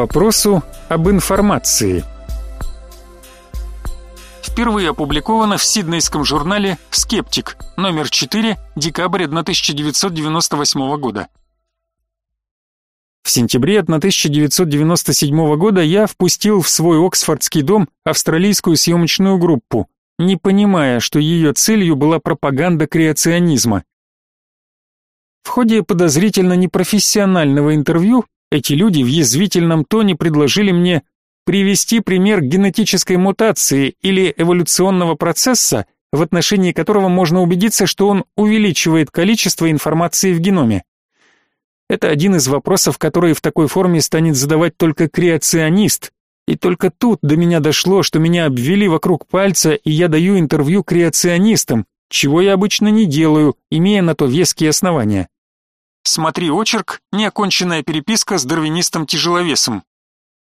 вопросу об информации. Впервые опубликовано в сиднейском журнале «Скептик», номер 4, декабрь 1998 года. В сентябре 1997 года я впустил в свой Оксфордский дом австралийскую съемочную группу, не понимая, что ее целью была пропаганда креационизма. В ходе подозрительно непрофессионального интервью эти люди в язвительном тоне предложили мне привести пример генетической мутации или эволюционного процесса, в отношении которого можно убедиться, что он увеличивает количество информации в геноме. Это один из вопросов, которые в такой форме станет задавать только креационист. И только тут до меня дошло, что меня обвели вокруг пальца, и я даю интервью креационистам, чего я обычно не делаю, имея на то веские основания. Смотри очерк «Неоконченная переписка с дарвинистом-тяжеловесом».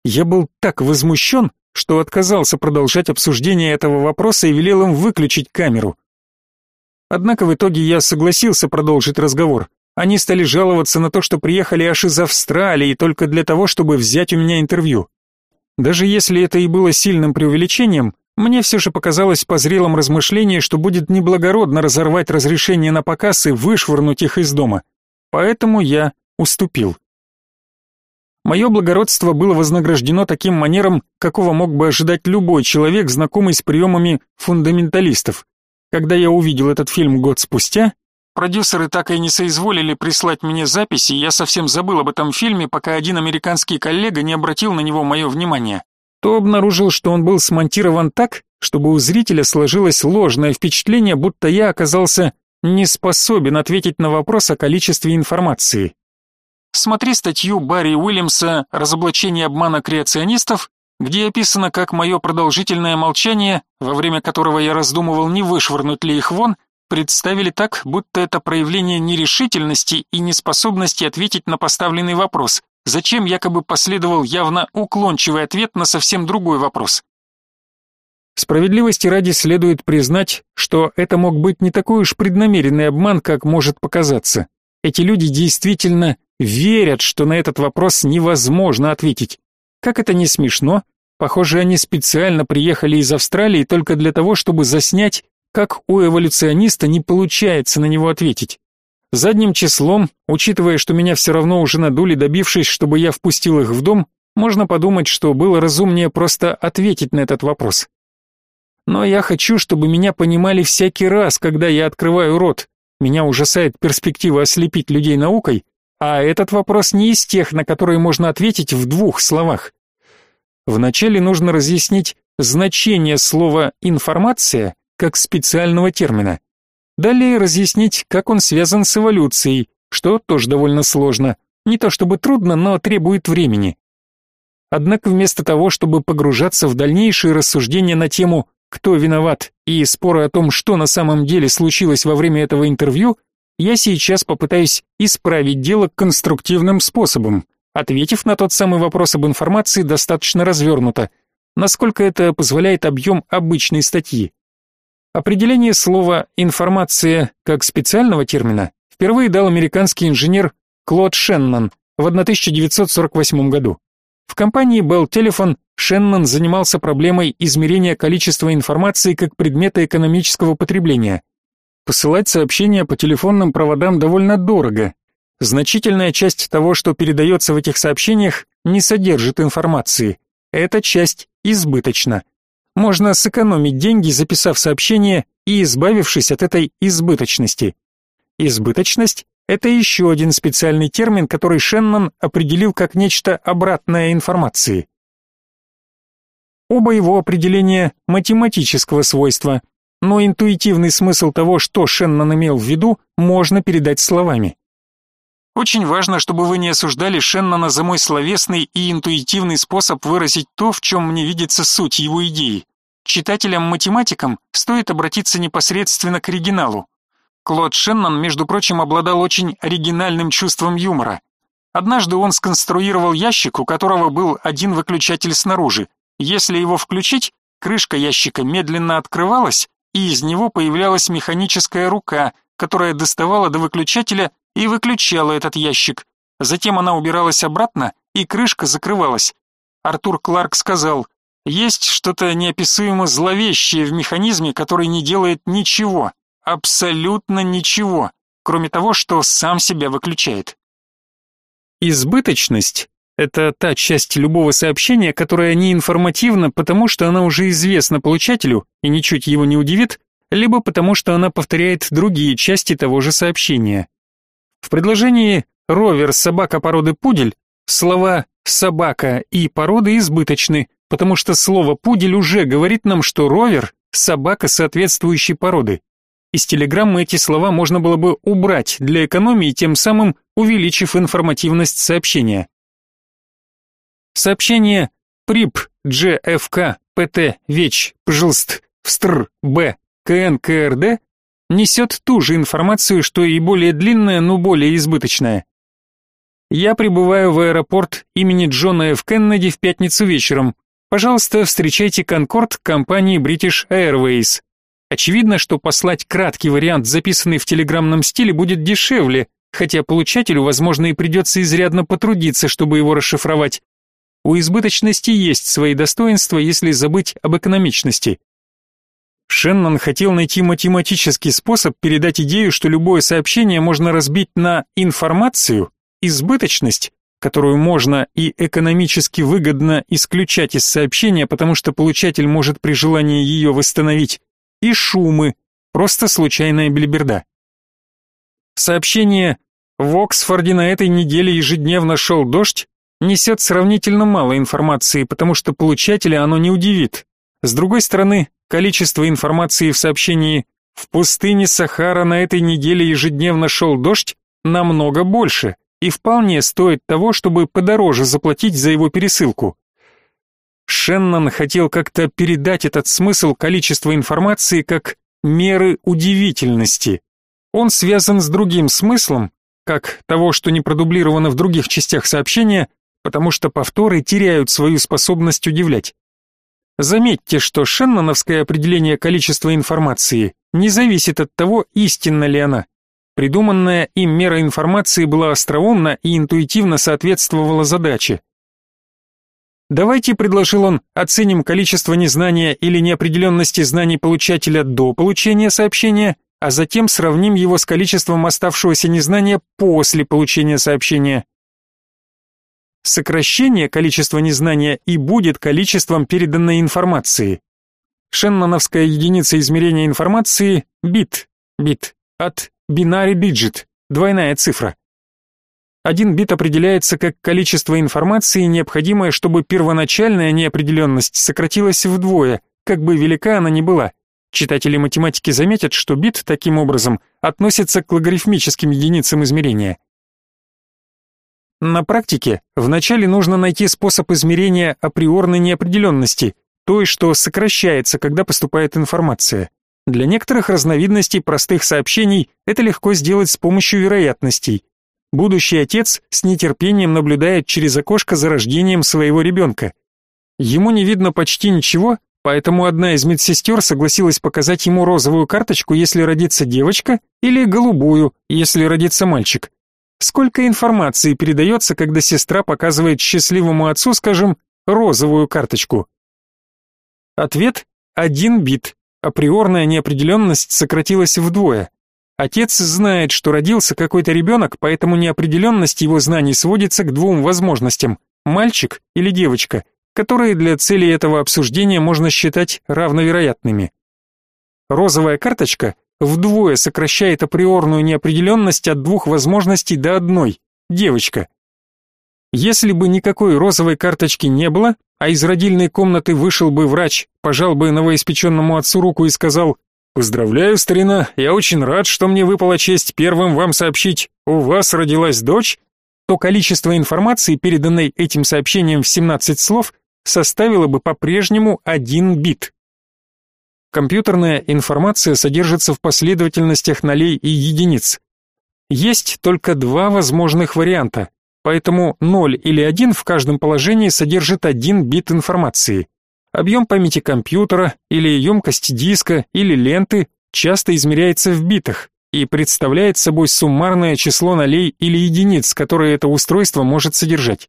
Я был так возмущен, что отказался продолжать обсуждение этого вопроса и велел им выключить камеру. Однако в итоге я согласился продолжить разговор. Они стали жаловаться на то, что приехали аж из Австралии только для того, чтобы взять у меня интервью. Даже если это и было сильным преувеличением, мне все же показалось по зрелом размышлении, что будет неблагородно разорвать разрешение на показ и вышвырнуть их из дома. Поэтому я уступил. Мое благородство было вознаграждено таким манером, какого мог бы ожидать любой человек, знакомый с приемами фундаменталистов. Когда я увидел этот фильм год спустя, Продюсеры так и не соизволили прислать мне записи, и я совсем забыл об этом фильме, пока один американский коллега не обратил на него мое внимание. То обнаружил, что он был смонтирован так, чтобы у зрителя сложилось ложное впечатление, будто я оказался не способен ответить на вопрос о количестве информации. Смотри статью Барри Уильямса «Разоблачение обмана креационистов», где описано, как мое продолжительное молчание, во время которого я раздумывал, не вышвырнуть ли их вон, представили так, будто это проявление нерешительности и неспособности ответить на поставленный вопрос, зачем якобы последовал явно уклончивый ответ на совсем другой вопрос. Справедливости ради следует признать, что это мог быть не такой уж преднамеренный обман, как может показаться. Эти люди действительно верят, что на этот вопрос невозможно ответить. Как это не смешно, похоже, они специально приехали из Австралии только для того, чтобы заснять как у эволюциониста не получается на него ответить. Задним числом, учитывая, что меня все равно уже надули, добившись, чтобы я впустил их в дом, можно подумать, что было разумнее просто ответить на этот вопрос. Но я хочу, чтобы меня понимали всякий раз, когда я открываю рот. Меня ужасает перспектива ослепить людей наукой, а этот вопрос не из тех, на которые можно ответить в двух словах. Вначале нужно разъяснить значение слова «информация» как специального термина. Далее разъяснить, как он связан с эволюцией, что тоже довольно сложно. Не то чтобы трудно, но требует времени. Однако вместо того, чтобы погружаться в дальнейшие рассуждения на тему «кто виноват» и споры о том, что на самом деле случилось во время этого интервью, я сейчас попытаюсь исправить дело конструктивным способом, ответив на тот самый вопрос об информации достаточно развернуто, насколько это позволяет объем обычной статьи. Определение слова «информация» как специального термина впервые дал американский инженер Клод Шеннон в 1948 году. В компании Bell Telephone Шеннон занимался проблемой измерения количества информации как предмета экономического потребления. Посылать сообщения по телефонным проводам довольно дорого. Значительная часть того, что передается в этих сообщениях, не содержит информации. Эта часть избыточна можно сэкономить деньги, записав сообщение и избавившись от этой избыточности. Избыточность – это еще один специальный термин, который Шеннон определил как нечто обратное информации. Оба его определения математического свойства, но интуитивный смысл того, что Шеннон имел в виду, можно передать словами. Очень важно, чтобы вы не осуждали Шеннона за мой словесный и интуитивный способ выразить то, в чем мне видится суть его идеи. Читателям-математикам стоит обратиться непосредственно к оригиналу. Клод Шеннон, между прочим, обладал очень оригинальным чувством юмора. Однажды он сконструировал ящик, у которого был один выключатель снаружи. Если его включить, крышка ящика медленно открывалась, и из него появлялась механическая рука, которая доставала до выключателя и выключала этот ящик. Затем она убиралась обратно, и крышка закрывалась. Артур Кларк сказал, есть что-то неописуемо зловещее в механизме, который не делает ничего, абсолютно ничего, кроме того, что сам себя выключает. Избыточность — это та часть любого сообщения, которая не информативна, потому что она уже известна получателю и ничуть его не удивит, либо потому что она повторяет другие части того же сообщения. В предложении «ровер собака породы пудель» слова «собака» и «породы» избыточны, потому что слово «пудель» уже говорит нам, что ровер — собака соответствующей породы. Из телеграммы эти слова можно было бы убрать для экономии, тем самым увеличив информативность сообщения. Сообщение ПРИП ДЖФК ПТ ВЕЧ ПЖЛСТ ВСТР Б КН КРД несет ту же информацию, что и более длинная, но более избыточная. Я прибываю в аэропорт имени Джона Ф. Кеннеди в пятницу вечером. Пожалуйста, встречайте Конкорд компании British Airways. Очевидно, что послать краткий вариант, записанный в телеграммном стиле, будет дешевле, хотя получателю, возможно, и придется изрядно потрудиться, чтобы его расшифровать. У избыточности есть свои достоинства, если забыть об экономичности. Шеннон хотел найти математический способ передать идею, что любое сообщение можно разбить на информацию, избыточность, которую можно и экономически выгодно исключать из сообщения, потому что получатель может при желании ее восстановить, и шумы, просто случайная бельберда. Сообщение «В Оксфорде на этой неделе ежедневно шел дождь» несет сравнительно мало информации, потому что получателя оно не удивит. С другой стороны, количество информации в сообщении «В пустыне Сахара на этой неделе ежедневно шел дождь» намного больше и вполне стоит того, чтобы подороже заплатить за его пересылку. Шеннон хотел как-то передать этот смысл количества информации как меры удивительности. Он связан с другим смыслом, как того, что не продублировано в других частях сообщения, потому что повторы теряют свою способность удивлять. Заметьте, что шенноновское определение количества информации не зависит от того, истинна ли она. Придуманная им мера информации была остроумна и интуитивно соответствовала задаче. Давайте, предложил он, оценим количество незнания или неопределенности знаний получателя до получения сообщения, а затем сравним его с количеством оставшегося незнания после получения сообщения. Сокращение количества незнания и будет количеством переданной информации. Шенноновская единица измерения информации – бит, бит, от binary digit, двойная цифра. Один бит определяется как количество информации, необходимое, чтобы первоначальная неопределенность сократилась вдвое, как бы велика она ни была. Читатели математики заметят, что бит таким образом относится к логарифмическим единицам измерения. На практике вначале нужно найти способ измерения априорной неопределенности, той, что сокращается, когда поступает информация. Для некоторых разновидностей простых сообщений это легко сделать с помощью вероятностей. Будущий отец с нетерпением наблюдает через окошко за рождением своего ребенка. Ему не видно почти ничего, поэтому одна из медсестер согласилась показать ему розовую карточку, если родится девочка, или голубую, если родится мальчик. Сколько информации передается, когда сестра показывает счастливому отцу, скажем, розовую карточку? Ответ – один бит. Априорная неопределенность сократилась вдвое. Отец знает, что родился какой-то ребенок, поэтому неопределенность его знаний сводится к двум возможностям – мальчик или девочка, которые для цели этого обсуждения можно считать равновероятными. Розовая карточка вдвое сокращает априорную неопределенность от двух возможностей до одной – девочка. Если бы никакой розовой карточки не было, а из родильной комнаты вышел бы врач, пожал бы новоиспеченному отцу руку и сказал Поздравляю, старина. Я очень рад, что мне выпала честь первым вам сообщить. У вас родилась дочь. То количество информации, переданной этим сообщением в 17 слов, составило бы по-прежнему один бит. Компьютерная информация содержится в последовательностях нолей и единиц. Есть только два возможных варианта, поэтому 0 или 1 в каждом положении содержит один бит информации. Объем памяти компьютера или емкость диска или ленты часто измеряется в битах и представляет собой суммарное число нолей или единиц, которые это устройство может содержать.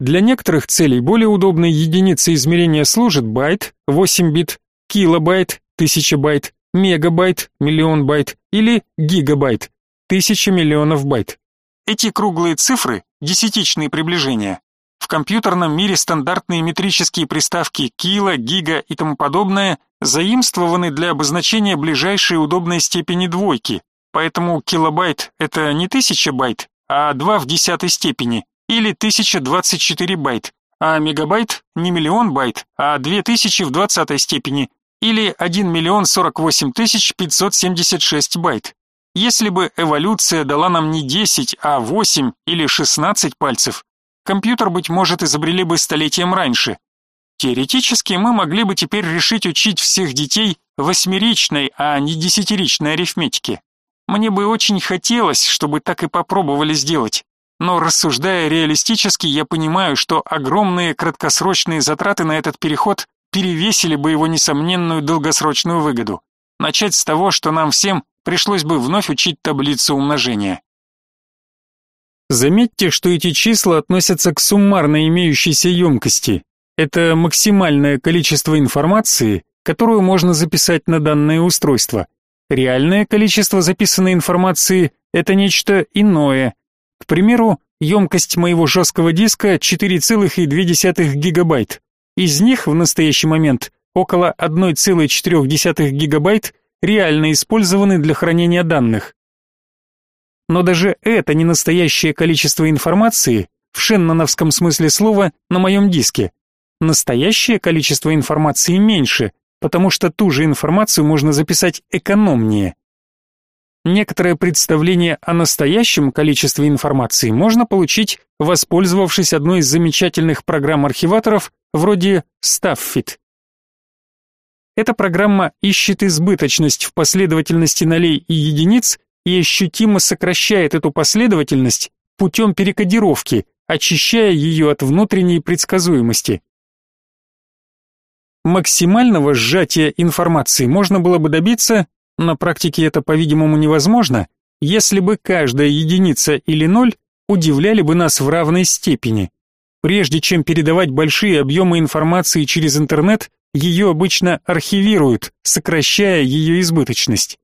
Для некоторых целей более удобной единицей измерения служит байт, 8 бит, килобайт, 1000 байт, мегабайт, миллион байт или гигабайт, 1000 миллионов байт. Эти круглые цифры – десятичные приближения. В компьютерном мире стандартные метрические приставки кило, гига и тому подобное заимствованы для обозначения ближайшей удобной степени двойки, поэтому килобайт – это не 1000 байт, а 2 в десятой степени, или 1024 байт, а мегабайт не миллион байт, а 2 в двадцатой степени, или 1 миллион 48 тысяч 576 байт. Если бы эволюция дала нам не 10, а 8 или 16 пальцев, компьютер, быть может, изобрели бы столетием раньше. Теоретически мы могли бы теперь решить учить всех детей восьмеричной, а не десятиричной арифметике. Мне бы очень хотелось, чтобы так и попробовали сделать. Но рассуждая реалистически, я понимаю, что огромные краткосрочные затраты на этот переход перевесили бы его несомненную долгосрочную выгоду. Начать с того, что нам всем пришлось бы вновь учить таблицу умножения. Заметьте, что эти числа относятся к суммарно имеющейся емкости. Это максимальное количество информации, которую можно записать на данное устройство. Реальное количество записанной информации – это нечто иное. К примеру, емкость моего жесткого диска 4,2 гигабайт. Из них в настоящий момент около 1,4 гигабайт реально использованы для хранения данных. Но даже это не настоящее количество информации в шенноновском смысле слова на моем диске. Настоящее количество информации меньше, потому что ту же информацию можно записать экономнее. Некоторое представление о настоящем количестве информации можно получить, воспользовавшись одной из замечательных программ-архиваторов вроде Staffit. Эта программа ищет избыточность в последовательности нолей и единиц и ощутимо сокращает эту последовательность путем перекодировки, очищая ее от внутренней предсказуемости. Максимального сжатия информации можно было бы добиться, на практике это, по-видимому, невозможно, если бы каждая единица или ноль удивляли бы нас в равной степени. Прежде чем передавать большие объемы информации через интернет, ее обычно архивируют, сокращая ее избыточность.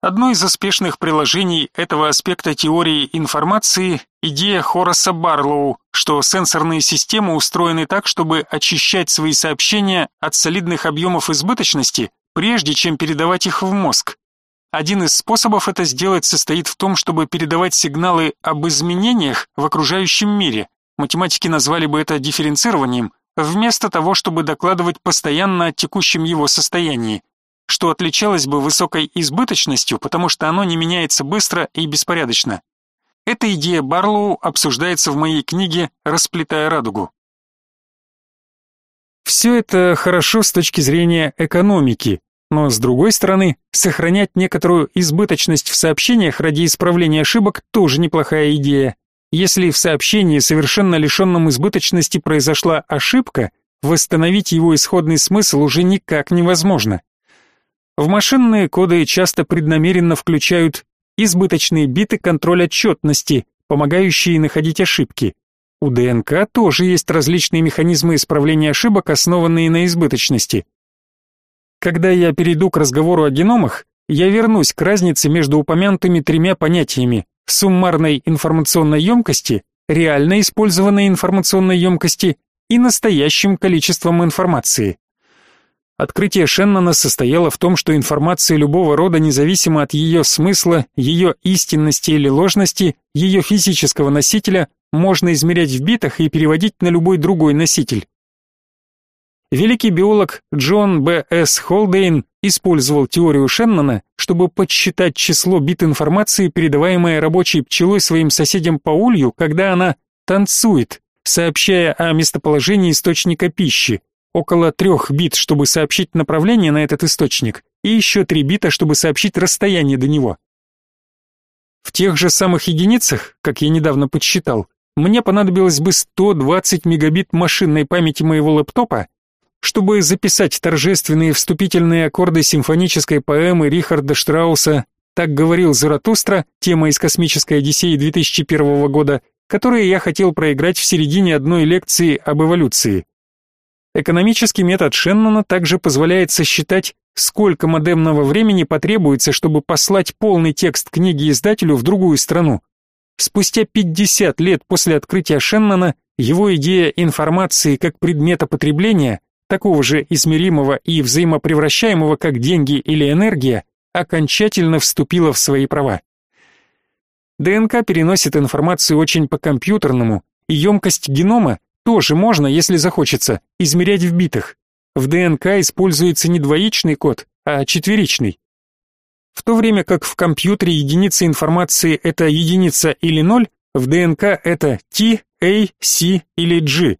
Одно из успешных приложений этого аспекта теории информации – идея Хораса Барлоу, что сенсорные системы устроены так, чтобы очищать свои сообщения от солидных объемов избыточности, прежде чем передавать их в мозг. Один из способов это сделать состоит в том, чтобы передавать сигналы об изменениях в окружающем мире. Математики назвали бы это дифференцированием, вместо того, чтобы докладывать постоянно о текущем его состоянии, что отличалось бы высокой избыточностью, потому что оно не меняется быстро и беспорядочно. Эта идея Барлоу обсуждается в моей книге «Расплетая радугу». Все это хорошо с точки зрения экономики, но с другой стороны, сохранять некоторую избыточность в сообщениях ради исправления ошибок тоже неплохая идея. Если в сообщении, совершенно лишенном избыточности, произошла ошибка, восстановить его исходный смысл уже никак невозможно. В машинные коды часто преднамеренно включают избыточные биты контроль отчетности, помогающие находить ошибки. У ДНК тоже есть различные механизмы исправления ошибок, основанные на избыточности. Когда я перейду к разговору о геномах, я вернусь к разнице между упомянутыми тремя понятиями суммарной информационной емкости, реально использованной информационной емкости и настоящим количеством информации. Открытие Шеннона состояло в том, что информация любого рода, независимо от ее смысла, ее истинности или ложности, ее физического носителя, можно измерять в битах и переводить на любой другой носитель. Великий биолог Джон Б. С. Холдейн использовал теорию Шеннона, чтобы подсчитать число бит информации, передаваемой рабочей пчелой своим соседям по улью, когда она танцует, сообщая о местоположении источника пищи. Около трех бит, чтобы сообщить направление на этот источник, и еще три бита, чтобы сообщить расстояние до него. В тех же самых единицах, как я недавно подсчитал, мне понадобилось бы 120 мегабит машинной памяти моего лэптопа, чтобы записать торжественные вступительные аккорды симфонической поэмы Рихарда Штрауса «Так говорил Заратустра», тема из «Космической Одиссеи» 2001 года, которые я хотел проиграть в середине одной лекции об эволюции. Экономический метод Шеннона также позволяет сосчитать, сколько модемного времени потребуется, чтобы послать полный текст книги издателю в другую страну. Спустя 50 лет после открытия Шеннона его идея информации как предмета потребления, такого же измеримого и взаимопревращаемого как деньги или энергия, окончательно вступила в свои права. ДНК переносит информацию очень по-компьютерному, и емкость генома тоже можно, если захочется, измерять в битах. В ДНК используется не двоичный код, а четверичный. В то время как в компьютере единица информации это единица или ноль, в ДНК это T, A, C или G.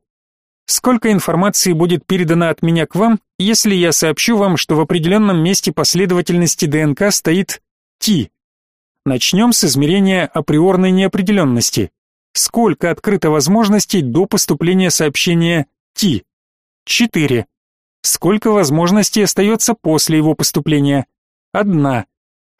Сколько информации будет передано от меня к вам, если я сообщу вам, что в определенном месте последовательности ДНК стоит T? Начнем с измерения априорной неопределенности. Сколько открыто возможностей до поступления сообщения T? 4. Сколько возможностей остается после его поступления? Одна.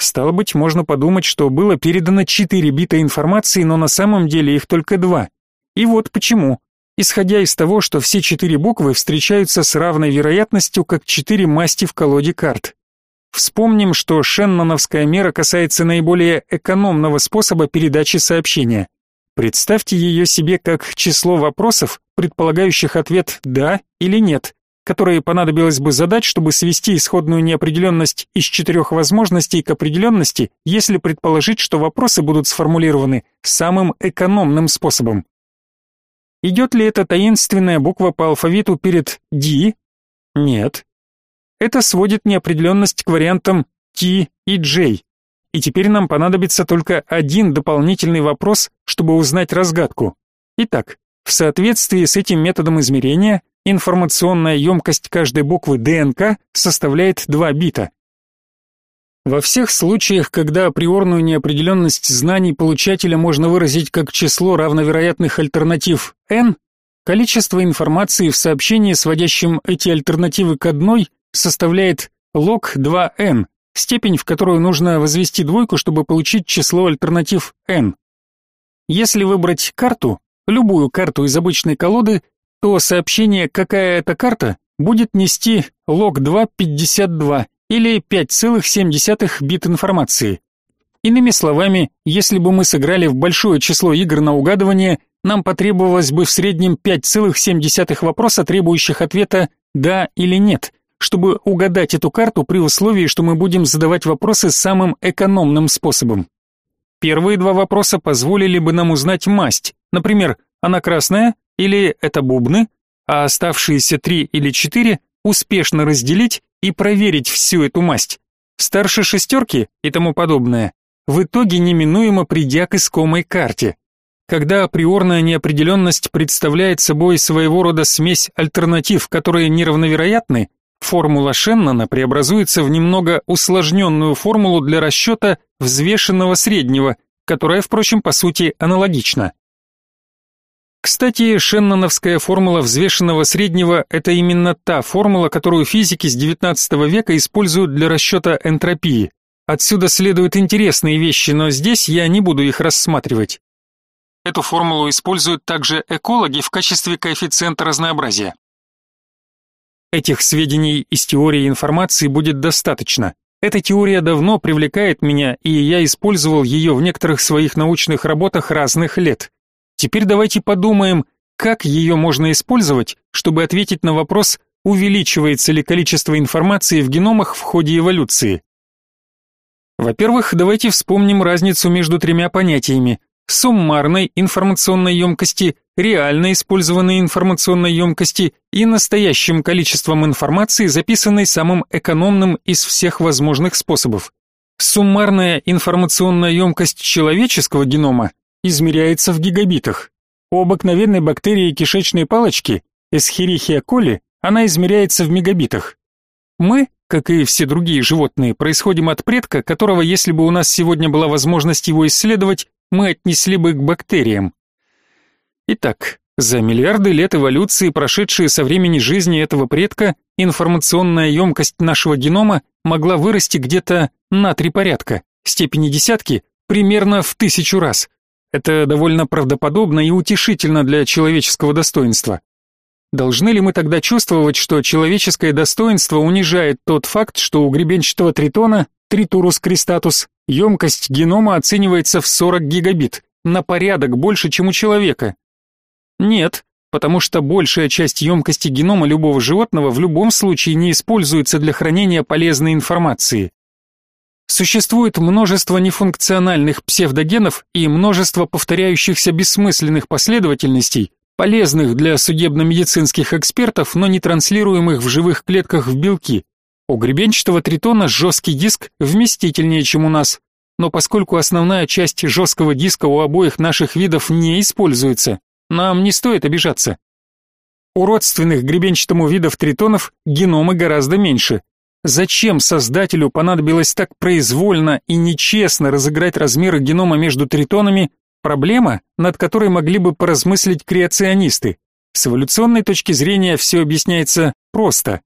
Стало быть, можно подумать, что было передано 4 бита информации, но на самом деле их только два. И вот почему. Исходя из того, что все четыре буквы встречаются с равной вероятностью, как четыре масти в колоде карт. Вспомним, что шенноновская мера касается наиболее экономного способа передачи сообщения. Представьте ее себе как число вопросов, предполагающих ответ «да» или «нет», которые понадобилось бы задать, чтобы свести исходную неопределенность из четырех возможностей к определенности, если предположить, что вопросы будут сформулированы самым экономным способом. Идет ли эта таинственная буква по алфавиту перед D? Нет. Это сводит неопределенность к вариантам T и J. И теперь нам понадобится только один дополнительный вопрос, чтобы узнать разгадку. Итак, в соответствии с этим методом измерения, информационная емкость каждой буквы ДНК составляет 2 бита. Во всех случаях, когда априорную неопределенность знаний получателя можно выразить как число равновероятных альтернатив n, количество информации в сообщении, сводящем эти альтернативы к одной, составляет log 2n, степень, в которую нужно возвести двойку, чтобы получить число альтернатив n. Если выбрать карту, любую карту из обычной колоды, то сообщение «какая это карта» будет нести log 2 52 или 5,7 бит информации. Иными словами, если бы мы сыграли в большое число игр на угадывание, нам потребовалось бы в среднем 5,7 вопроса, требующих ответа «да» или «нет», чтобы угадать эту карту при условии, что мы будем задавать вопросы самым экономным способом. Первые два вопроса позволили бы нам узнать масть, например, она красная или это бубны, а оставшиеся три или четыре успешно разделить и проверить всю эту масть. Старше шестерки и тому подобное. В итоге неминуемо придя к искомой карте. Когда априорная неопределенность представляет собой своего рода смесь альтернатив, которые неравновероятны, Формула Шеннона преобразуется в немного усложненную формулу для расчета взвешенного среднего, которая, впрочем, по сути аналогична. Кстати, шенноновская формула взвешенного среднего – это именно та формула, которую физики с XIX века используют для расчета энтропии. Отсюда следуют интересные вещи, но здесь я не буду их рассматривать. Эту формулу используют также экологи в качестве коэффициента разнообразия. Этих сведений из теории информации будет достаточно. Эта теория давно привлекает меня, и я использовал ее в некоторых своих научных работах разных лет. Теперь давайте подумаем, как ее можно использовать, чтобы ответить на вопрос, увеличивается ли количество информации в геномах в ходе эволюции. Во-первых, давайте вспомним разницу между тремя понятиями суммарной информационной емкости, реально использованной информационной емкости и настоящим количеством информации, записанной самым экономным из всех возможных способов. Суммарная информационная емкость человеческого генома измеряется в гигабитах. У обыкновенной бактерии кишечной палочки, Escherichia coli, она измеряется в мегабитах. Мы, как и все другие животные, происходим от предка, которого, если бы у нас сегодня была возможность его исследовать, мы отнесли бы к бактериям. Итак, за миллиарды лет эволюции, прошедшие со времени жизни этого предка, информационная емкость нашего генома могла вырасти где-то на три порядка, степени десятки примерно в тысячу раз. Это довольно правдоподобно и утешительно для человеческого достоинства. Должны ли мы тогда чувствовать, что человеческое достоинство унижает тот факт, что у гребенчатого тритона, тритурус кристатус, емкость генома оценивается в 40 гигабит, на порядок больше, чем у человека? Нет, потому что большая часть емкости генома любого животного в любом случае не используется для хранения полезной информации. Существует множество нефункциональных псевдогенов и множество повторяющихся бессмысленных последовательностей, полезных для судебно-медицинских экспертов, но не транслируемых в живых клетках в белки. У гребенчатого тритона жесткий диск вместительнее, чем у нас, но поскольку основная часть жесткого диска у обоих наших видов не используется, нам не стоит обижаться. У родственных гребенчатому видов тритонов геномы гораздо меньше. Зачем создателю понадобилось так произвольно и нечестно разыграть размеры генома между тритонами, Проблема, над которой могли бы поразмыслить креационисты. С эволюционной точки зрения все объясняется просто.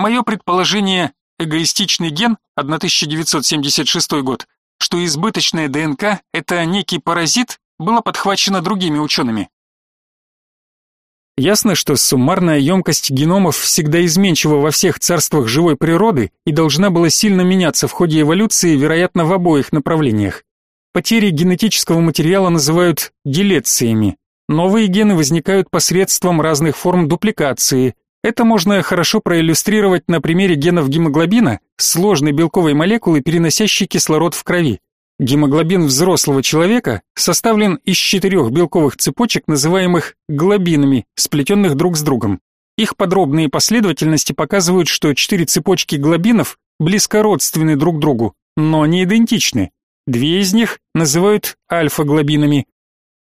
Мое предположение эгоистичный ген 1976 год, что избыточная ДНК это некий паразит, было подхвачено другими учеными. Ясно, что суммарная емкость геномов всегда изменчива во всех царствах живой природы и должна была сильно меняться в ходе эволюции, вероятно, в обоих направлениях. Потери генетического материала называют делециями. Новые гены возникают посредством разных форм дупликации. Это можно хорошо проиллюстрировать на примере генов гемоглобина, сложной белковой молекулы, переносящей кислород в крови. Гемоглобин взрослого человека составлен из четырех белковых цепочек, называемых глобинами, сплетенных друг с другом. Их подробные последовательности показывают, что четыре цепочки глобинов близкородственны друг другу, но не идентичны. Две из них называют альфа-глобинами.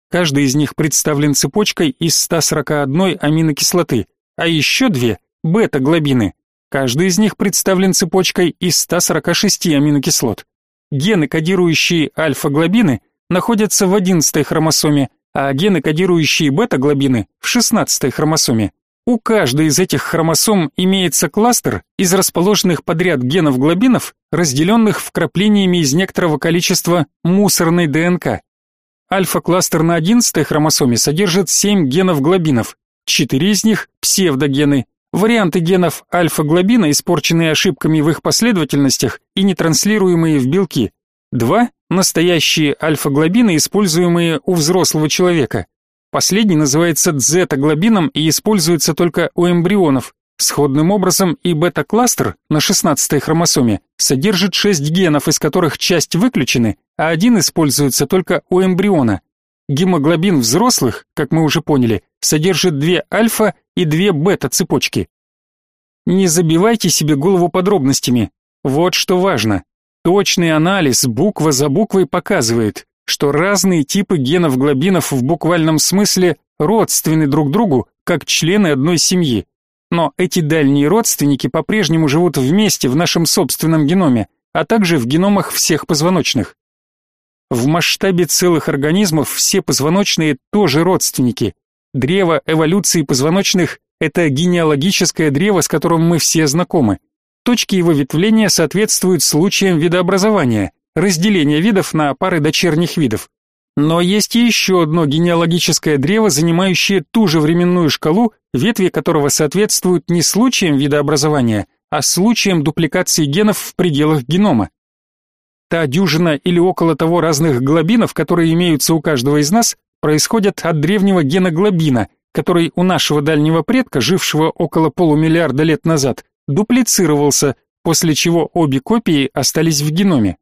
Каждый из них представлен цепочкой из 141 аминокислоты, а еще две бета-глобины. Каждый из них представлен цепочкой из 146 аминокислот. Гены, кодирующие альфа-глобины, находятся в 11 хромосоме, а гены, кодирующие бета-глобины, в 16 хромосоме. У каждой из этих хромосом имеется кластер из расположенных подряд генов глобинов, разделенных вкраплениями из некоторого количества мусорной ДНК. Альфа-кластер на 11 хромосоме содержит 7 генов глобинов, 4 из них псевдогены, варианты генов альфа-глобина, испорченные ошибками в их последовательностях и не транслируемые в белки. Два настоящие альфа-глобины, используемые у взрослого человека. Последний называется дзета-глобином и используется только у эмбрионов. Сходным образом и бета-кластер на 16-й хромосоме содержит 6 генов, из которых часть выключены, а один используется только у эмбриона. Гемоглобин взрослых, как мы уже поняли, содержит две альфа и две бета-цепочки. Не забивайте себе голову подробностями. Вот что важно. Точный анализ буква за буквой показывает, что разные типы генов глобинов в буквальном смысле родственны друг другу, как члены одной семьи. Но эти дальние родственники по-прежнему живут вместе в нашем собственном геноме, а также в геномах всех позвоночных. В масштабе целых организмов все позвоночные тоже родственники. Древо эволюции позвоночных – это генеалогическое древо, с которым мы все знакомы. Точки его ветвления соответствуют случаям видообразования – разделение видов на пары дочерних видов. Но есть еще одно генеалогическое древо, занимающее ту же временную шкалу, ветви которого соответствуют не случаям видообразования, а случаям дупликации генов в пределах генома. Та дюжина или около того разных глобинов, которые имеются у каждого из нас, происходят от древнего гена глобина, который у нашего дальнего предка, жившего около полумиллиарда лет назад, дуплицировался, после чего обе копии остались в геноме.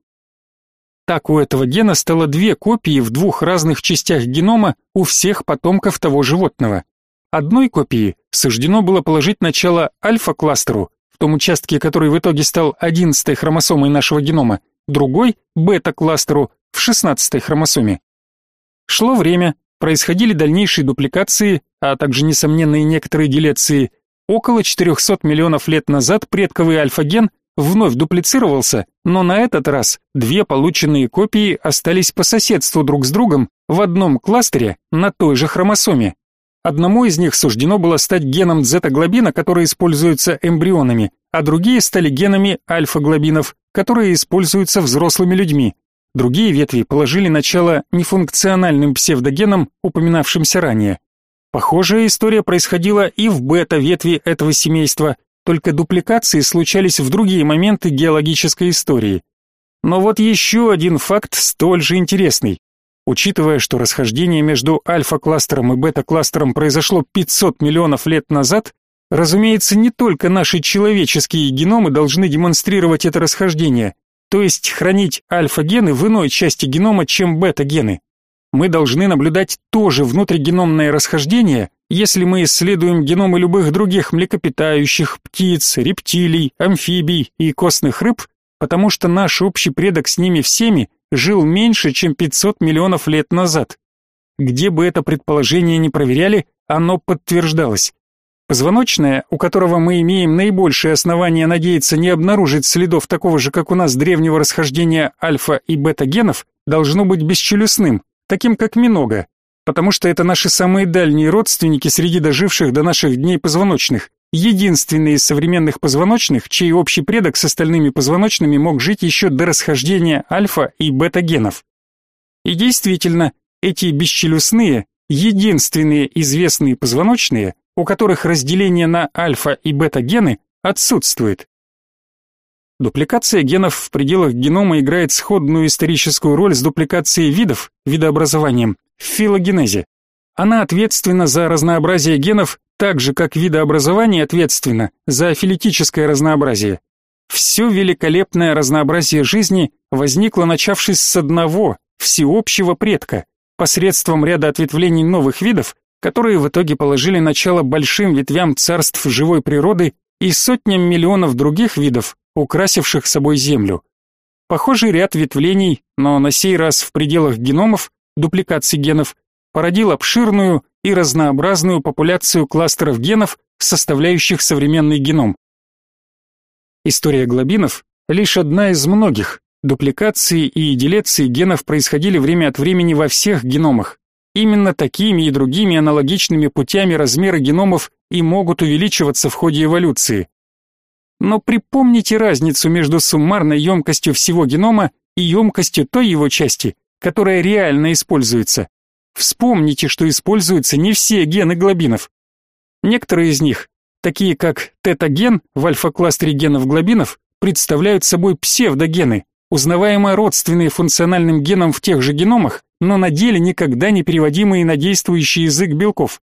Так у этого гена стало две копии в двух разных частях генома у всех потомков того животного. Одной копии суждено было положить начало альфа-кластеру, в том участке, который в итоге стал 11-й хромосомой нашего генома, другой бета-кластеру в 16-й хромосоме. Шло время, происходили дальнейшие дупликации, а также несомненные некоторые делеции. Около 400 миллионов лет назад предковый альфа-ген вновь дуплицировался, но на этот раз две полученные копии остались по соседству друг с другом в одном кластере на той же хромосоме. Одному из них суждено было стать геном зета-глобина, который используется эмбрионами, а другие стали генами альфа-глобинов, которые используются взрослыми людьми. Другие ветви положили начало нефункциональным псевдогенам, упоминавшимся ранее. Похожая история происходила и в бета-ветви этого семейства, только дупликации случались в другие моменты геологической истории. Но вот еще один факт столь же интересный. Учитывая, что расхождение между альфа-кластером и бета-кластером произошло 500 миллионов лет назад, разумеется, не только наши человеческие геномы должны демонстрировать это расхождение, то есть хранить альфа-гены в иной части генома, чем бета-гены. Мы должны наблюдать тоже внутригеномное расхождение, если мы исследуем геномы любых других млекопитающих, птиц, рептилий, амфибий и костных рыб, потому что наш общий предок с ними всеми жил меньше, чем 500 миллионов лет назад. Где бы это предположение ни проверяли, оно подтверждалось. Позвоночное, у которого мы имеем наибольшее основание надеяться не обнаружить следов такого же, как у нас, древнего расхождения альфа и бета генов, должно быть бесчелюстным, таким как минога, потому что это наши самые дальние родственники среди доживших до наших дней позвоночных, единственные из современных позвоночных, чей общий предок с остальными позвоночными мог жить еще до расхождения альфа и бета генов. И действительно, эти бесчелюстные, единственные известные позвоночные, у которых разделение на альфа и бета гены отсутствует. Дупликация генов в пределах генома играет сходную историческую роль с дупликацией видов, видообразованием, в филогенезе. Она ответственна за разнообразие генов так же, как видообразование ответственно за филетическое разнообразие. Все великолепное разнообразие жизни возникло начавшись с одного, всеобщего предка, посредством ряда ответвлений новых видов, которые в итоге положили начало большим ветвям царств живой природы и сотням миллионов других видов, украсивших собой Землю. Похожий ряд ветвлений, но на сей раз в пределах геномов, дупликаций генов, породил обширную и разнообразную популяцию кластеров генов, составляющих современный геном. История глобинов лишь одна из многих. Дупликации и делеции генов происходили время от времени во всех геномах. Именно такими и другими аналогичными путями размеры геномов и могут увеличиваться в ходе эволюции. Но припомните разницу между суммарной емкостью всего генома и емкостью той его части, которая реально используется. Вспомните, что используются не все гены глобинов. Некоторые из них, такие как тета-ген в альфа-кластере генов глобинов, представляют собой псевдогены, узнаваемо родственные функциональным генам в тех же геномах, но на деле никогда не переводимые на действующий язык белков.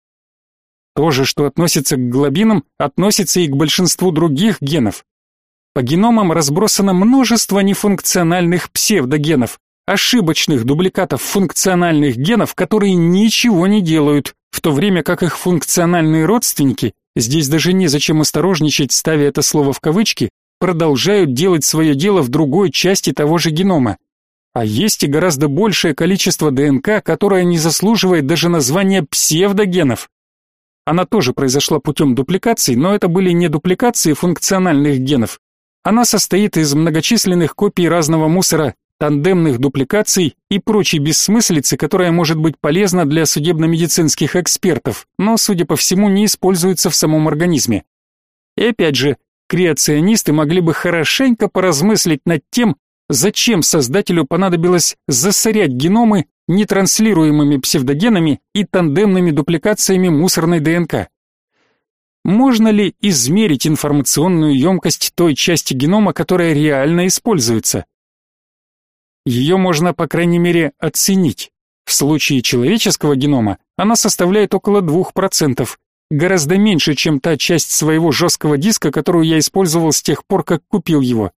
То же, что относится к глобинам, относится и к большинству других генов. По геномам разбросано множество нефункциональных псевдогенов, ошибочных дубликатов функциональных генов, которые ничего не делают, в то время как их функциональные родственники, здесь даже незачем осторожничать, ставя это слово в кавычки, продолжают делать свое дело в другой части того же генома. А есть и гораздо большее количество ДНК, которое не заслуживает даже названия псевдогенов. Она тоже произошла путем дупликаций, но это были не дупликации функциональных генов. Она состоит из многочисленных копий разного мусора, тандемных дупликаций и прочей бессмыслицы, которая может быть полезна для судебно-медицинских экспертов, но, судя по всему, не используется в самом организме. И опять же, креационисты могли бы хорошенько поразмыслить над тем, зачем создателю понадобилось засорять геномы нетранслируемыми псевдогенами и тандемными дупликациями мусорной ДНК. Можно ли измерить информационную емкость той части генома, которая реально используется? Ее можно, по крайней мере, оценить. В случае человеческого генома она составляет около 2%, гораздо меньше, чем та часть своего жесткого диска, которую я использовал с тех пор, как купил его.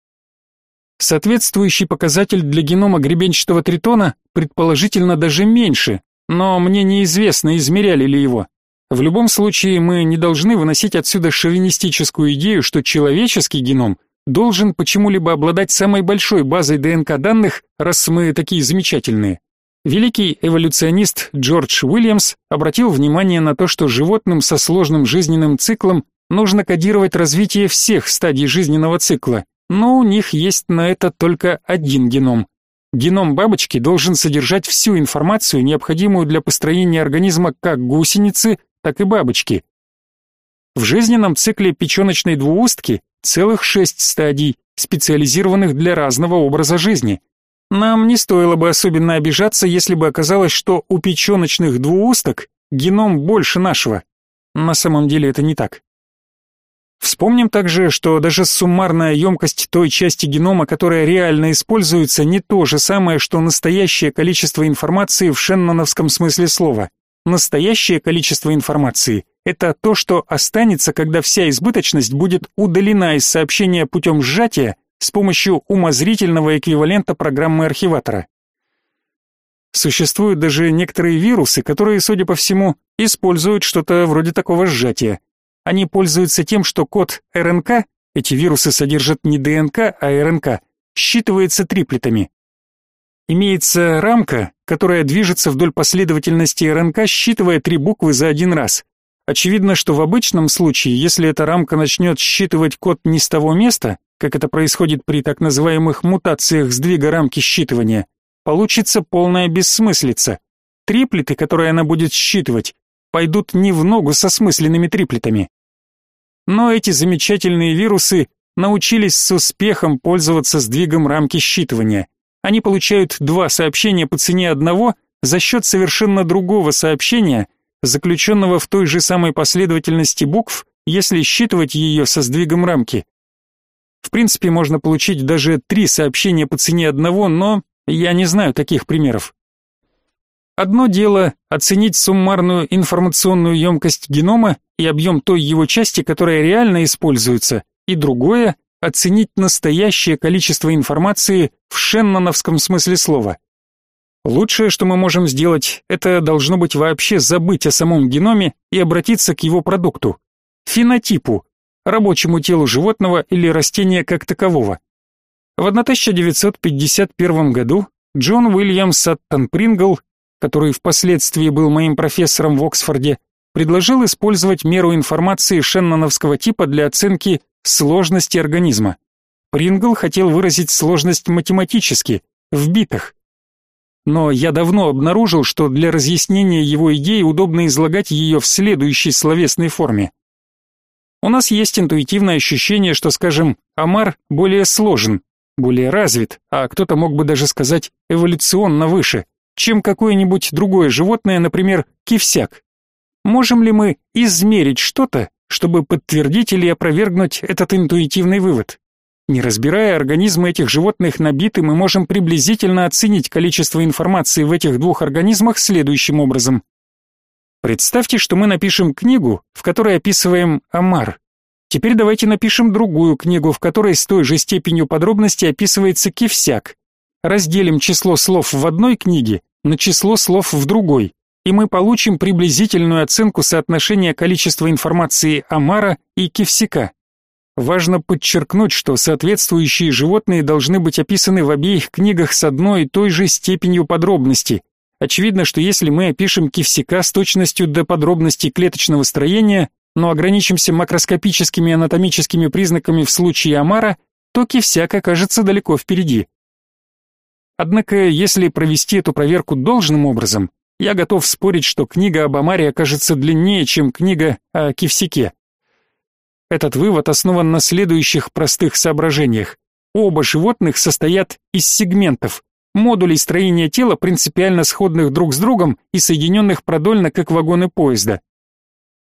Соответствующий показатель для генома гребенчатого тритона предположительно даже меньше, но мне неизвестно, измеряли ли его. В любом случае, мы не должны выносить отсюда шовинистическую идею, что человеческий геном должен почему-либо обладать самой большой базой ДНК данных, раз мы такие замечательные. Великий эволюционист Джордж Уильямс обратил внимание на то, что животным со сложным жизненным циклом нужно кодировать развитие всех стадий жизненного цикла, но у них есть на это только один геном. Геном бабочки должен содержать всю информацию, необходимую для построения организма как гусеницы, так и бабочки. В жизненном цикле печеночной двуустки целых шесть стадий, специализированных для разного образа жизни. Нам не стоило бы особенно обижаться, если бы оказалось, что у печеночных двуусток геном больше нашего. На самом деле это не так. Вспомним также, что даже суммарная емкость той части генома, которая реально используется, не то же самое, что настоящее количество информации в шенноновском смысле слова. Настоящее количество информации – это то, что останется, когда вся избыточность будет удалена из сообщения путем сжатия с помощью умозрительного эквивалента программы архиватора. Существуют даже некоторые вирусы, которые, судя по всему, используют что-то вроде такого сжатия. Они пользуются тем, что код РНК, эти вирусы содержат не ДНК, а РНК, считывается триплетами. Имеется рамка, которая движется вдоль последовательности РНК, считывая три буквы за один раз. Очевидно, что в обычном случае, если эта рамка начнет считывать код не с того места, как это происходит при так называемых мутациях сдвига рамки считывания, получится полная бессмыслица. Триплеты, которые она будет считывать, пойдут не в ногу со смысленными триплетами. Но эти замечательные вирусы научились с успехом пользоваться сдвигом рамки считывания. Они получают два сообщения по цене одного за счет совершенно другого сообщения, заключенного в той же самой последовательности букв, если считывать ее со сдвигом рамки. В принципе, можно получить даже три сообщения по цене одного, но я не знаю таких примеров. Одно дело оценить суммарную информационную емкость генома и объем той его части, которая реально используется, и другое оценить настоящее количество информации в шенноновском смысле слова. Лучшее, что мы можем сделать, это должно быть вообще забыть о самом геноме и обратиться к его продукту фенотипу, рабочему телу животного или растения как такового. В 1951 году Джон Уильям Саттон Прингл который впоследствии был моим профессором в Оксфорде, предложил использовать меру информации шенноновского типа для оценки сложности организма. Прингл хотел выразить сложность математически, в битах. Но я давно обнаружил, что для разъяснения его идеи удобно излагать ее в следующей словесной форме. У нас есть интуитивное ощущение, что, скажем, омар более сложен, более развит, а кто-то мог бы даже сказать эволюционно выше чем какое-нибудь другое животное, например, кивсяк. Можем ли мы измерить что-то, чтобы подтвердить или опровергнуть этот интуитивный вывод? Не разбирая организмы этих животных на биты, мы можем приблизительно оценить количество информации в этих двух организмах следующим образом. Представьте, что мы напишем книгу, в которой описываем омар. Теперь давайте напишем другую книгу, в которой с той же степенью подробности описывается кивсяк, разделим число слов в одной книге на число слов в другой, и мы получим приблизительную оценку соотношения количества информации омара и кивсяка. Важно подчеркнуть, что соответствующие животные должны быть описаны в обеих книгах с одной и той же степенью подробности. Очевидно, что если мы опишем кивсяка с точностью до подробностей клеточного строения, но ограничимся макроскопическими анатомическими признаками в случае омара, то кивсяк окажется далеко впереди. Однако, если провести эту проверку должным образом, я готов спорить, что книга об Амаре окажется длиннее, чем книга о Кивсике. Этот вывод основан на следующих простых соображениях. Оба животных состоят из сегментов, модулей строения тела, принципиально сходных друг с другом и соединенных продольно, как вагоны поезда.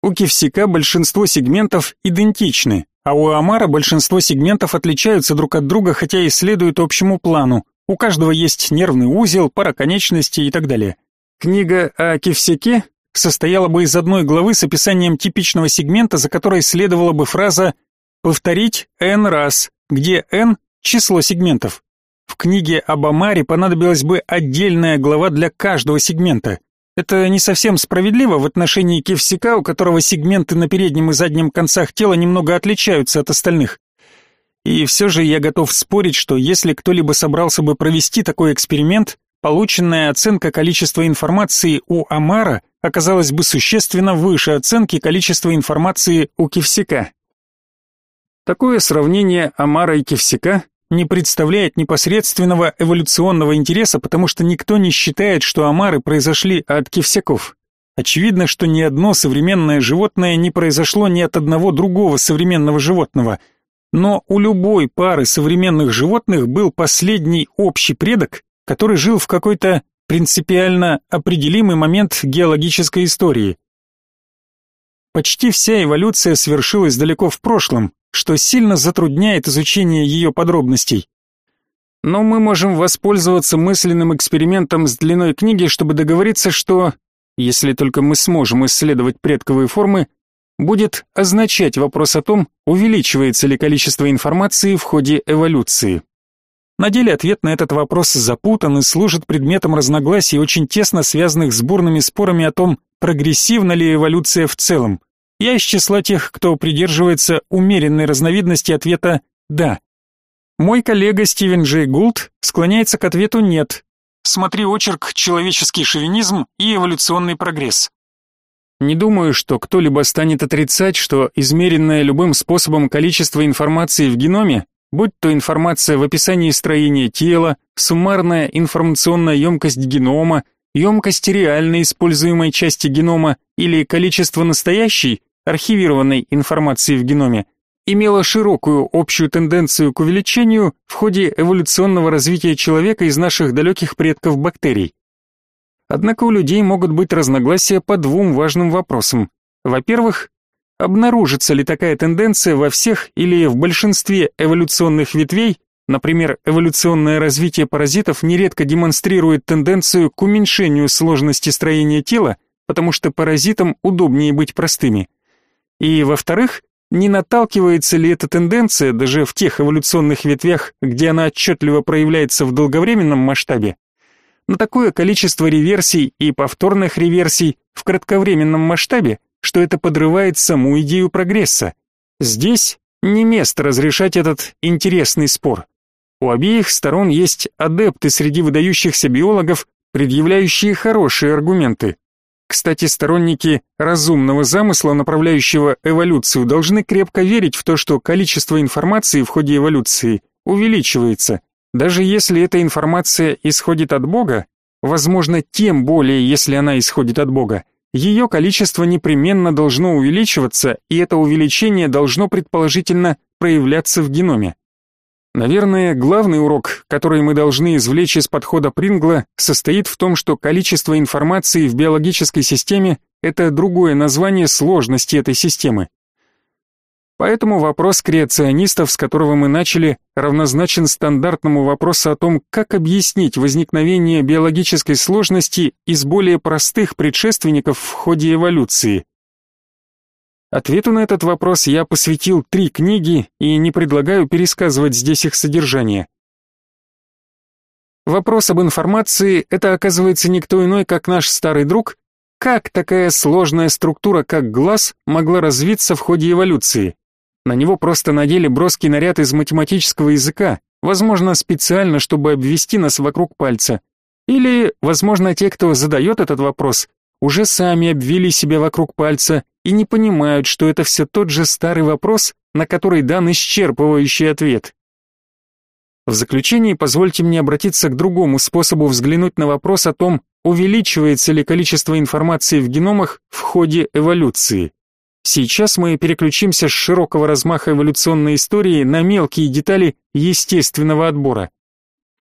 У Кивсика большинство сегментов идентичны, а у Амара большинство сегментов отличаются друг от друга, хотя и следуют общему плану, у каждого есть нервный узел, пара конечностей и так далее. Книга о кивсяке состояла бы из одной главы с описанием типичного сегмента, за которой следовала бы фраза «повторить n раз», где n – число сегментов. В книге об Амаре понадобилась бы отдельная глава для каждого сегмента. Это не совсем справедливо в отношении кивсяка, у которого сегменты на переднем и заднем концах тела немного отличаются от остальных. И все же я готов спорить, что если кто-либо собрался бы провести такой эксперимент, полученная оценка количества информации у Амара оказалась бы существенно выше оценки количества информации у Кивсика. Такое сравнение Амара и Кивсика не представляет непосредственного эволюционного интереса, потому что никто не считает, что омары произошли от кивсяков. Очевидно, что ни одно современное животное не произошло ни от одного другого современного животного – но у любой пары современных животных был последний общий предок, который жил в какой-то принципиально определимый момент геологической истории. Почти вся эволюция свершилась далеко в прошлом, что сильно затрудняет изучение ее подробностей. Но мы можем воспользоваться мысленным экспериментом с длиной книги, чтобы договориться, что, если только мы сможем исследовать предковые формы, будет означать вопрос о том, увеличивается ли количество информации в ходе эволюции. На деле ответ на этот вопрос запутан и служит предметом разногласий, очень тесно связанных с бурными спорами о том, прогрессивна ли эволюция в целом. Я из числа тех, кто придерживается умеренной разновидности ответа «да». Мой коллега Стивен Джей Гулд склоняется к ответу «нет». Смотри очерк «Человеческий шовинизм и эволюционный прогресс». Не думаю, что кто-либо станет отрицать, что измеренное любым способом количество информации в геноме, будь то информация в описании строения тела, суммарная информационная емкость генома, емкость реально используемой части генома или количество настоящей, архивированной информации в геноме, имела широкую общую тенденцию к увеличению в ходе эволюционного развития человека из наших далеких предков бактерий. Однако у людей могут быть разногласия по двум важным вопросам. Во-первых, обнаружится ли такая тенденция во всех или в большинстве эволюционных ветвей, например, эволюционное развитие паразитов нередко демонстрирует тенденцию к уменьшению сложности строения тела, потому что паразитам удобнее быть простыми. И во-вторых, не наталкивается ли эта тенденция даже в тех эволюционных ветвях, где она отчетливо проявляется в долговременном масштабе, на такое количество реверсий и повторных реверсий в кратковременном масштабе, что это подрывает саму идею прогресса. Здесь не место разрешать этот интересный спор. У обеих сторон есть адепты среди выдающихся биологов, предъявляющие хорошие аргументы. Кстати, сторонники разумного замысла, направляющего эволюцию, должны крепко верить в то, что количество информации в ходе эволюции увеличивается. Даже если эта информация исходит от Бога, возможно, тем более, если она исходит от Бога, ее количество непременно должно увеличиваться, и это увеличение должно предположительно проявляться в геноме. Наверное, главный урок, который мы должны извлечь из подхода Прингла, состоит в том, что количество информации в биологической системе – это другое название сложности этой системы. Поэтому вопрос креационистов, с которого мы начали, равнозначен стандартному вопросу о том, как объяснить возникновение биологической сложности из более простых предшественников в ходе эволюции – Ответу на этот вопрос я посвятил три книги и не предлагаю пересказывать здесь их содержание. Вопрос об информации — это, оказывается, никто иной, как наш старый друг. Как такая сложная структура, как глаз, могла развиться в ходе эволюции? На него просто надели броский наряд из математического языка, возможно, специально, чтобы обвести нас вокруг пальца. Или, возможно, те, кто задает этот вопрос, уже сами обвели себя вокруг пальца и не понимают, что это все тот же старый вопрос, на который дан исчерпывающий ответ. В заключение позвольте мне обратиться к другому способу взглянуть на вопрос о том, увеличивается ли количество информации в геномах в ходе эволюции. Сейчас мы переключимся с широкого размаха эволюционной истории на мелкие детали естественного отбора.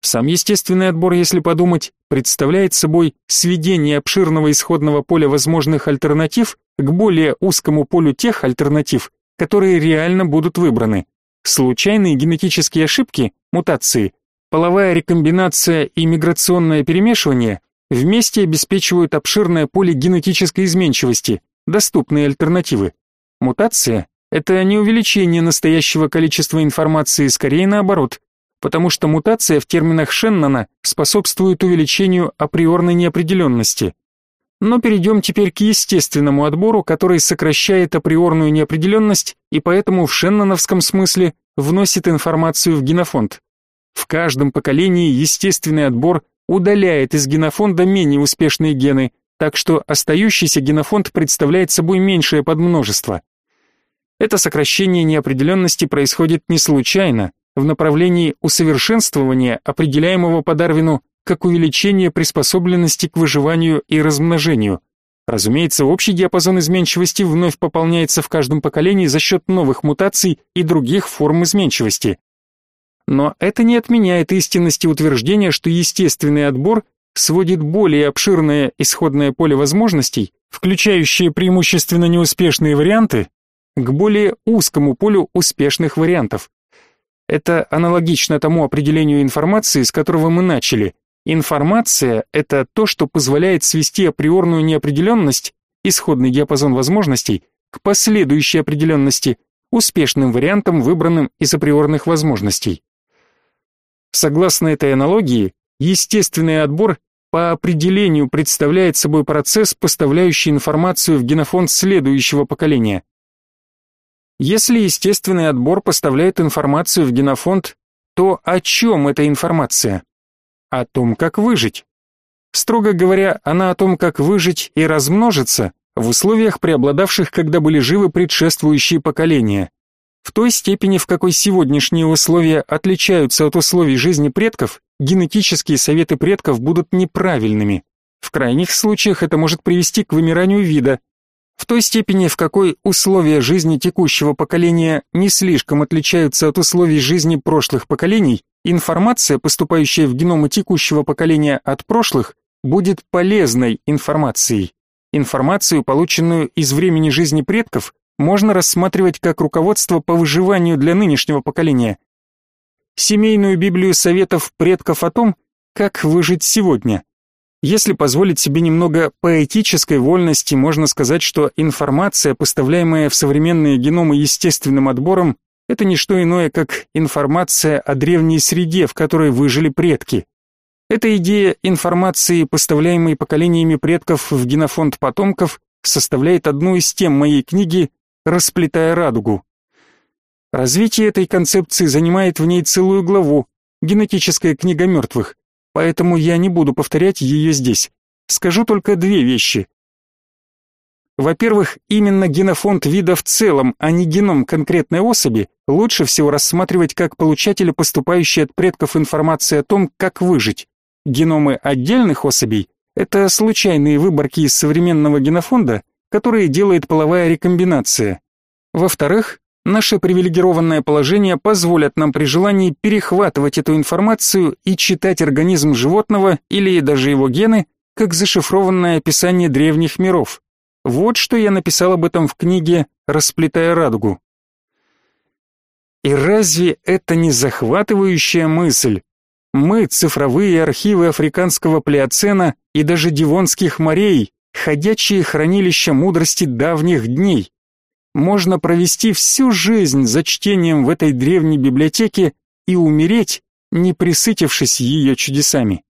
Сам естественный отбор, если подумать, представляет собой сведение обширного исходного поля возможных альтернатив к более узкому полю тех альтернатив, которые реально будут выбраны. Случайные генетические ошибки, мутации, половая рекомбинация и миграционное перемешивание вместе обеспечивают обширное поле генетической изменчивости, доступные альтернативы. Мутация – это не увеличение настоящего количества информации, скорее наоборот, потому что мутация в терминах Шеннона способствует увеличению априорной неопределенности. Но перейдем теперь к естественному отбору, который сокращает априорную неопределенность и поэтому в шенноновском смысле вносит информацию в генофонд. В каждом поколении естественный отбор удаляет из генофонда менее успешные гены, так что остающийся генофонд представляет собой меньшее подмножество. Это сокращение неопределенности происходит не случайно, в направлении усовершенствования, определяемого по Дарвину как увеличение приспособленности к выживанию и размножению. Разумеется, общий диапазон изменчивости вновь пополняется в каждом поколении за счет новых мутаций и других форм изменчивости. Но это не отменяет истинности утверждения, что естественный отбор сводит более обширное исходное поле возможностей, включающее преимущественно неуспешные варианты, к более узкому полю успешных вариантов. Это аналогично тому определению информации, с которого мы начали. Информация – это то, что позволяет свести априорную неопределенность, исходный диапазон возможностей, к последующей определенности, успешным вариантам, выбранным из априорных возможностей. Согласно этой аналогии, естественный отбор по определению представляет собой процесс, поставляющий информацию в генофонд следующего поколения. Если естественный отбор поставляет информацию в генофонд, то о чем эта информация? О том, как выжить. Строго говоря, она о том, как выжить и размножиться в условиях, преобладавших, когда были живы предшествующие поколения. В той степени, в какой сегодняшние условия отличаются от условий жизни предков, генетические советы предков будут неправильными. В крайних случаях это может привести к вымиранию вида. В той степени, в какой условия жизни текущего поколения не слишком отличаются от условий жизни прошлых поколений, информация, поступающая в геномы текущего поколения от прошлых, будет полезной информацией. Информацию, полученную из времени жизни предков, можно рассматривать как руководство по выживанию для нынешнего поколения. Семейную Библию советов предков о том, как выжить сегодня. Если позволить себе немного поэтической вольности, можно сказать, что информация, поставляемая в современные геномы естественным отбором, это не что иное, как информация о древней среде, в которой выжили предки. Эта идея информации, поставляемой поколениями предков в генофонд потомков, составляет одну из тем моей книги расплетая радугу. Развитие этой концепции занимает в ней целую главу, генетическая книга мертвых, поэтому я не буду повторять ее здесь. Скажу только две вещи. Во-первых, именно генофонд вида в целом, а не геном конкретной особи, лучше всего рассматривать как получателя поступающей от предков информации о том, как выжить. Геномы отдельных особей – это случайные выборки из современного генофонда, которые делает половая рекомбинация. Во-вторых, наше привилегированное положение позволит нам при желании перехватывать эту информацию и читать организм животного или даже его гены, как зашифрованное описание древних миров. Вот что я написал об этом в книге «Расплетая радугу». И разве это не захватывающая мысль? Мы, цифровые архивы африканского плеоцена и даже дивонских морей, ходячие хранилища мудрости давних дней. Можно провести всю жизнь за чтением в этой древней библиотеке и умереть, не присытившись ее чудесами.